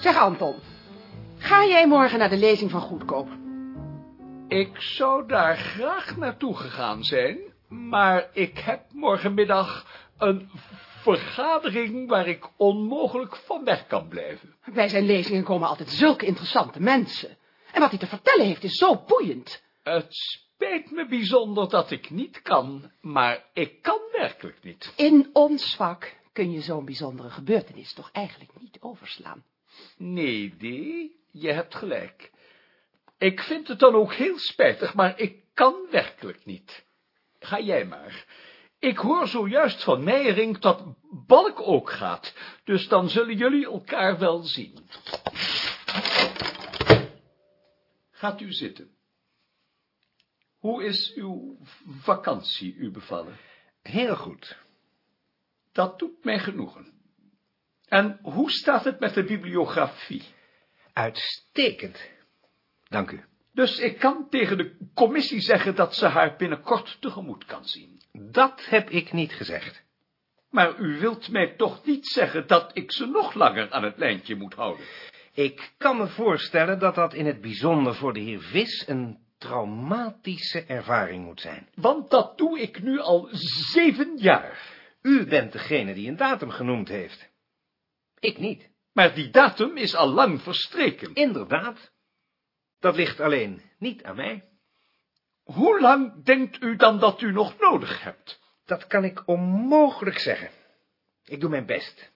Zeg Anton, ga jij morgen naar de lezing van Goedkoop? Ik zou daar graag naartoe gegaan zijn, maar ik heb morgenmiddag een vergadering waar ik onmogelijk van weg kan blijven. Bij zijn lezingen komen altijd zulke interessante mensen. En wat hij te vertellen heeft is zo boeiend. Het spijt me bijzonder dat ik niet kan, maar ik kan werkelijk niet. In ons vak kun je zo'n bijzondere gebeurtenis toch eigenlijk niet overslaan. Nee, die, je hebt gelijk. Ik vind het dan ook heel spijtig, maar ik kan werkelijk niet. Ga jij maar. Ik hoor zojuist van Meijering dat Balk ook gaat, dus dan zullen jullie elkaar wel zien. Gaat u zitten. Hoe is uw vakantie u bevallen? Heel goed. Dat doet mij genoegen. En hoe staat het met de bibliografie? Uitstekend. Dank u. Dus ik kan tegen de commissie zeggen dat ze haar binnenkort tegemoet kan zien. Dat heb ik niet gezegd. Maar u wilt mij toch niet zeggen dat ik ze nog langer aan het lijntje moet houden? Ik kan me voorstellen dat dat in het bijzonder voor de heer Vis een traumatische ervaring moet zijn. Want dat doe ik nu al zeven jaar. U bent degene die een datum genoemd heeft. Ik niet. Maar die datum is al lang verstreken. Inderdaad. Dat ligt alleen niet aan mij. Hoe lang denkt u dan dat u nog nodig hebt? Dat kan ik onmogelijk zeggen. Ik doe mijn best.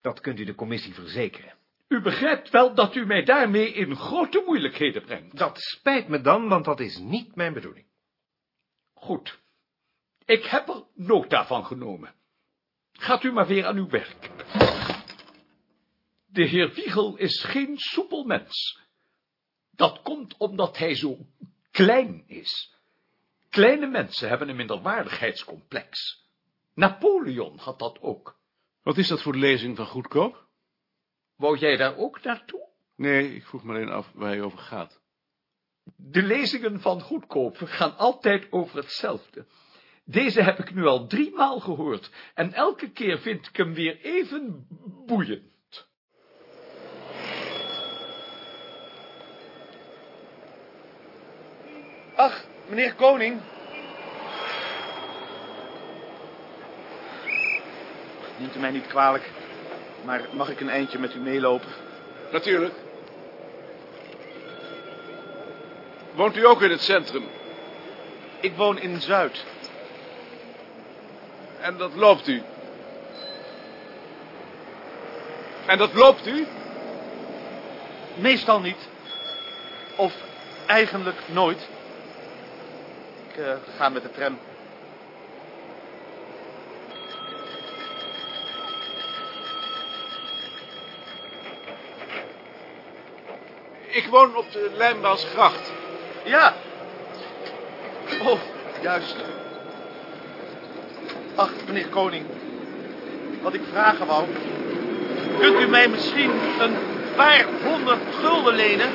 Dat kunt u de commissie verzekeren. U begrijpt wel dat u mij daarmee in grote moeilijkheden brengt. Dat spijt me dan, want dat is niet mijn bedoeling. Goed. Ik heb er nota van genomen. Gaat u maar weer aan uw werk. De heer Wiegel is geen soepel mens. Dat komt omdat hij zo klein is. Kleine mensen hebben een minderwaardigheidscomplex. Napoleon had dat ook. Wat is dat voor de lezing van Goedkoop? Wou jij daar ook naartoe? Nee, ik vroeg me alleen af waar hij over gaat. De lezingen van Goedkoop gaan altijd over hetzelfde. Deze heb ik nu al drie maal gehoord, en elke keer vind ik hem weer even boeiend. Ach, meneer Koning. Neemt u mij niet kwalijk, maar mag ik een eindje met u meelopen? Natuurlijk. Woont u ook in het centrum? Ik woon in Zuid. En dat loopt u? En dat loopt u? Meestal niet. Of eigenlijk nooit. Ik uh, ga met de tram. Ik woon op de Lijnbaansgracht. Ja. Oh, juist. Ach, meneer Koning. Wat ik vragen wou. Kunt u mij misschien een paar honderd gulden lenen?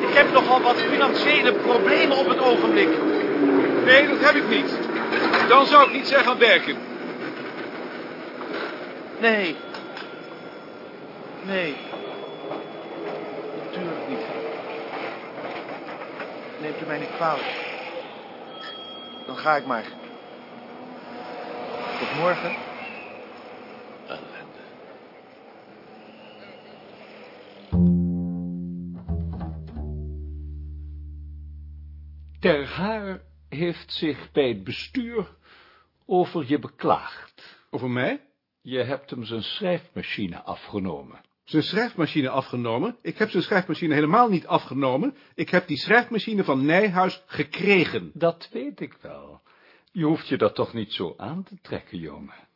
Ik heb nogal wat financiële problemen op het ogenblik. Nee, dat heb ik niet. Dan zou ik niet zijn gaan werken. Nee. Nee. Natuurlijk niet. Neemt u mij niet kwalijk. Dan ga ik maar. Tot morgen. Ellende. Ter Haar heeft zich bij het bestuur over je beklaagd. Over mij? Je hebt hem zijn schrijfmachine afgenomen. Zijn schrijfmachine afgenomen? Ik heb zijn schrijfmachine helemaal niet afgenomen. Ik heb die schrijfmachine van Nijhuis gekregen. Dat weet ik wel. Je hoeft je dat toch niet zo aan te trekken, jongen.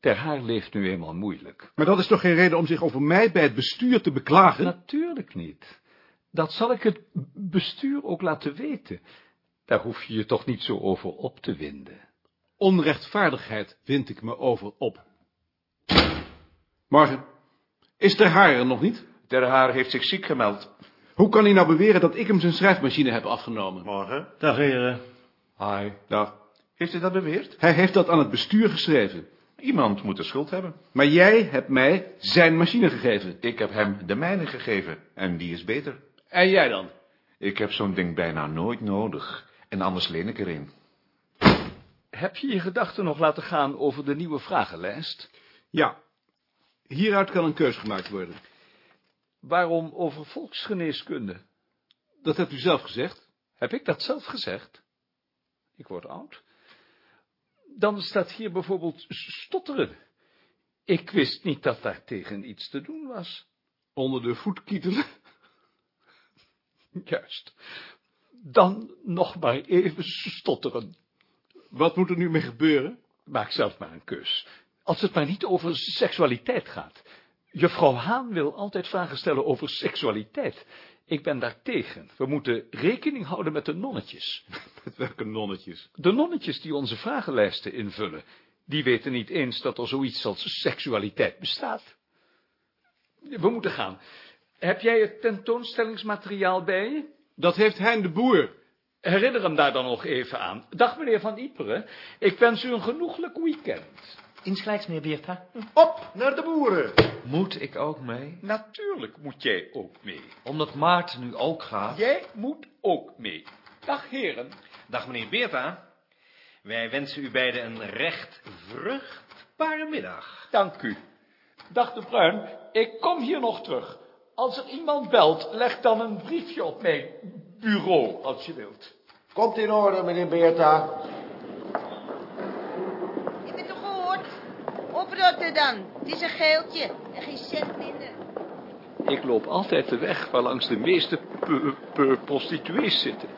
Ter Haar leeft nu eenmaal moeilijk. Maar dat is toch geen reden om zich over mij bij het bestuur te beklagen? Natuurlijk niet. Dat zal ik het bestuur ook laten weten. Daar hoef je je toch niet zo over op te winden. Onrechtvaardigheid wind ik me over op. Morgen. Is Ter Haar er nog niet? Ter Haar heeft zich ziek gemeld. Hoe kan hij nou beweren dat ik hem zijn schrijfmachine heb afgenomen? Morgen. Dag heren. Hi. Dag. Heeft u dat beweerd? Hij heeft dat aan het bestuur geschreven. Iemand moet de schuld hebben. Maar jij hebt mij zijn machine gegeven. Ik heb hem de mijne gegeven en die is beter. En jij dan? Ik heb zo'n ding bijna nooit nodig. En anders leen ik er een. Heb je je gedachten nog laten gaan over de nieuwe vragenlijst? Ja. Hieruit kan een keus gemaakt worden. Waarom over volksgeneeskunde? Dat hebt u zelf gezegd. Heb ik dat zelf gezegd? Ik word oud. Dan staat hier bijvoorbeeld stotteren. Ik wist niet dat daar tegen iets te doen was. Onder de voet kietelen. Juist. Dan nog maar even stotteren. Wat moet er nu mee gebeuren? Maak zelf maar een keus. Als het maar niet over seksualiteit gaat. Juffrouw Haan wil altijd vragen stellen over seksualiteit. Ik ben daar tegen. We moeten rekening houden met de nonnetjes. Met welke nonnetjes? De nonnetjes die onze vragenlijsten invullen, die weten niet eens dat er zoiets als seksualiteit bestaat. We moeten gaan. Heb jij het tentoonstellingsmateriaal bij je? Dat heeft Hein de Boer. Herinner hem daar dan nog even aan. Dag meneer Van Iperen, ik wens u een genoeglijk weekend. Insgelijks, meneer Beerta. Op naar de boeren. Moet ik ook mee? Natuurlijk moet jij ook mee. Omdat Maarten nu ook gaat? Jij moet ook mee. Dag heren. Dag meneer Beerta. Wij wensen u beiden een recht vruchtbare middag. Dank u. Dag de Bruin, ik kom hier nog terug. Als er iemand belt, leg dan een briefje op mijn bureau, als je wilt. Komt in orde, meneer Beerta. Heb je het toch gehoord? Oprotten dan. Het is een geeltje en geen cent minder. Ik loop altijd de weg waar langs de meeste prostituees zitten.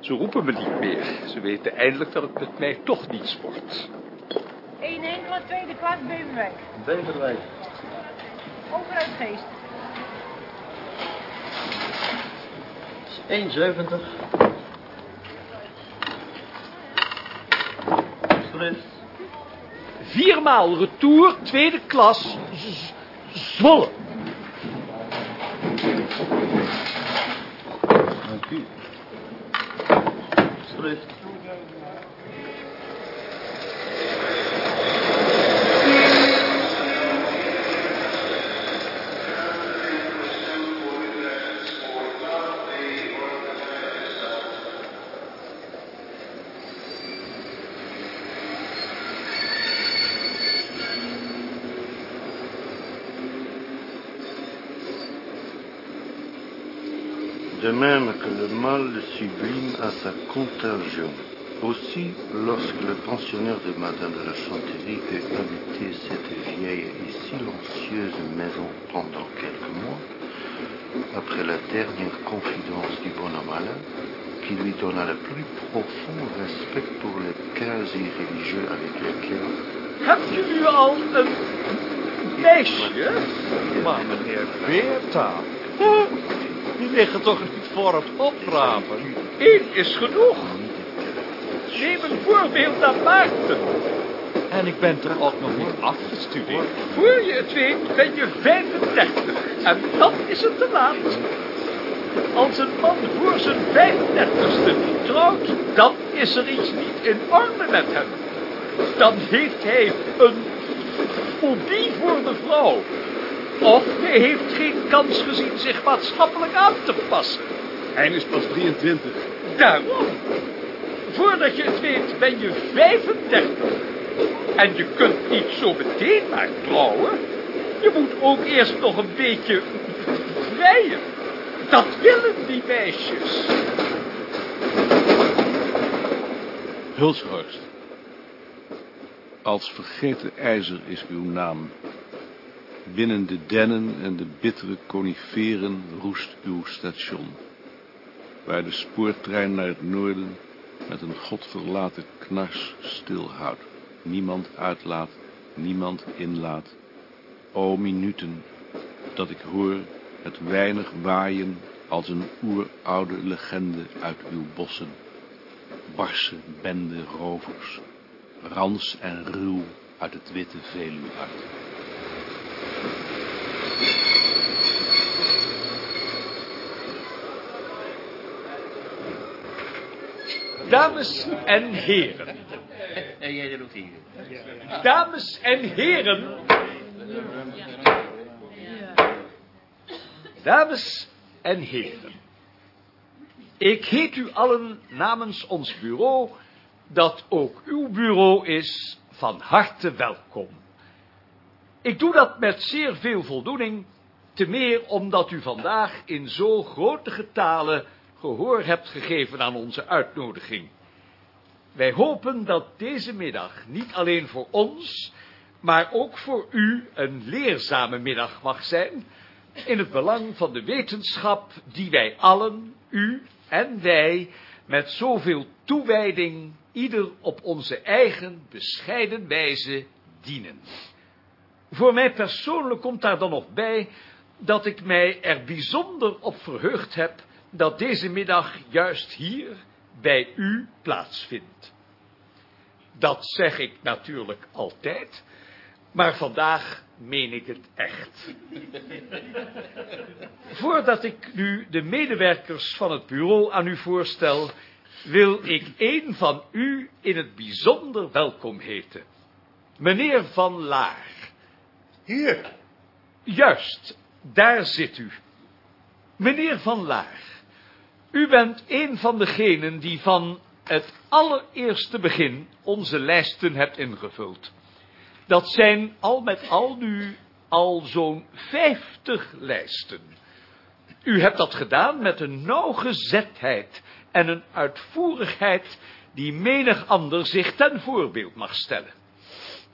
Ze roepen me niet meer. Ze weten eindelijk dat het met mij toch niets wordt. Eén enkele tweede klas Beverwijk. Beverwijk. Overuitgeest. 1,70. Schrift. Viermaal retour, tweede klas, Z- Zwolle. Dank u. Schrift. De même que le mal sublime a sa contagion. Aussi, lorsque le pensionnaire de Madame de la Chanterie eut habité cette vieille et silencieuse maison pendant quelques mois, après la dernière confidence du bonhomme Alain, qui lui donna le plus profond respect pour les quasi-religieux avec lesquels Heb je nu al een meisje? Maar meneer Beerta, die liggen toch het oprapen? Eén is genoeg. Neem een voorbeeld aan Maarten. En ik ben toch ook nog niet afgestudeerd? Voor je het weet ben je 35. En dan is het te laat. Als een man voor zijn 35ste niet trouwt, dan is er iets niet in orde met hem. Dan heeft hij een fobie voor de vrouw. Of hij heeft geen kans gezien zich maatschappelijk aan te passen. Hein is pas 23. Daarom. Voordat je het weet ben je 35. En je kunt niet zo meteen maar trouwen. Je moet ook eerst nog een beetje vrijen. Dat willen die meisjes. Hulshorst. Als vergeten ijzer is uw naam. Binnen de dennen en de bittere coniferen roest uw station. Waar de spoortrein naar het noorden met een godverlaten knars stilhoudt. Niemand uitlaat, niemand inlaat. O minuten, dat ik hoor het weinig waaien als een oeroude legende uit uw bossen. Barse bende rovers, rans en ruw uit het witte Veluwhart. Dames en heren. En jij ook hier. Dames en heren. Dames en heren. Ik heet u allen namens ons bureau, dat ook uw bureau is, van harte welkom. Ik doe dat met zeer veel voldoening, te meer omdat u vandaag in zo grote getalen gehoor hebt gegeven aan onze uitnodiging. Wij hopen dat deze middag niet alleen voor ons, maar ook voor u een leerzame middag mag zijn, in het belang van de wetenschap die wij allen, u en wij, met zoveel toewijding, ieder op onze eigen bescheiden wijze dienen. Voor mij persoonlijk komt daar dan nog bij dat ik mij er bijzonder op verheugd heb dat deze middag juist hier bij u plaatsvindt. Dat zeg ik natuurlijk altijd, maar vandaag meen ik het echt. Voordat ik nu de medewerkers van het bureau aan u voorstel, wil ik een van u in het bijzonder welkom heten. Meneer Van Laar. Hier. Juist, daar zit u. Meneer Van Laar, u bent een van degenen die van het allereerste begin onze lijsten hebt ingevuld. Dat zijn al met al nu al zo'n vijftig lijsten. U hebt dat gedaan met een nauwgezetheid en een uitvoerigheid die menig ander zich ten voorbeeld mag stellen.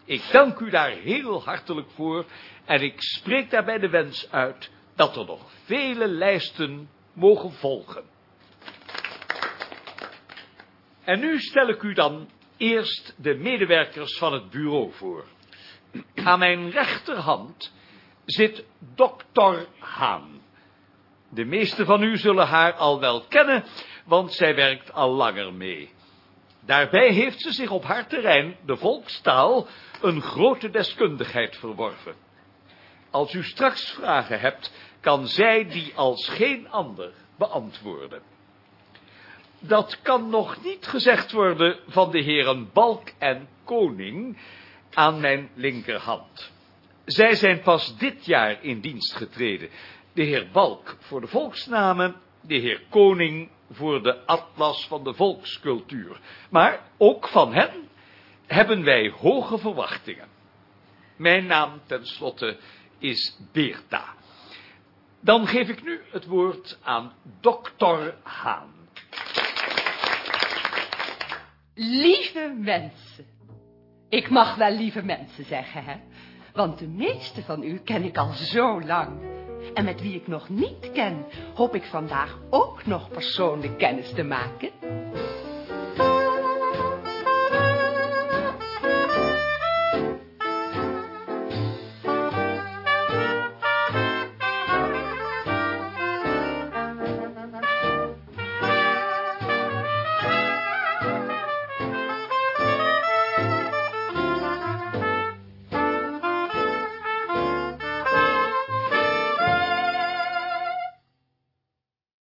Ik dank u daar heel hartelijk voor en ik spreek daarbij de wens uit dat er nog vele lijsten mogen volgen. En nu stel ik u dan eerst de medewerkers van het bureau voor. Aan mijn rechterhand zit dokter Haan. De meesten van u zullen haar al wel kennen, want zij werkt al langer mee. Daarbij heeft ze zich op haar terrein, de volkstaal, een grote deskundigheid verworven. Als u straks vragen hebt, kan zij die als geen ander beantwoorden. Dat kan nog niet gezegd worden van de heren Balk en Koning aan mijn linkerhand. Zij zijn pas dit jaar in dienst getreden. De heer Balk voor de volksnamen, de heer Koning voor de atlas van de volkscultuur. Maar ook van hen hebben wij hoge verwachtingen. Mijn naam tenslotte is Beerta. Dan geef ik nu het woord aan dokter Haan. Lieve mensen. Ik mag wel lieve mensen zeggen, hè? Want de meeste van u ken ik al zo lang. En met wie ik nog niet ken, hoop ik vandaag ook nog persoonlijk kennis te maken.